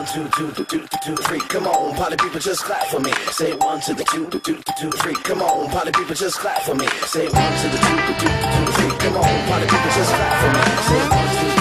one, two, two, two, two, two, three. Come on, party people, just clap for me. Say one to the two, two, two, two, three. Come on, party people, just clap for me. Say one to the two, two, two, two, three. Come on, party people, just clap for me. Say one, two.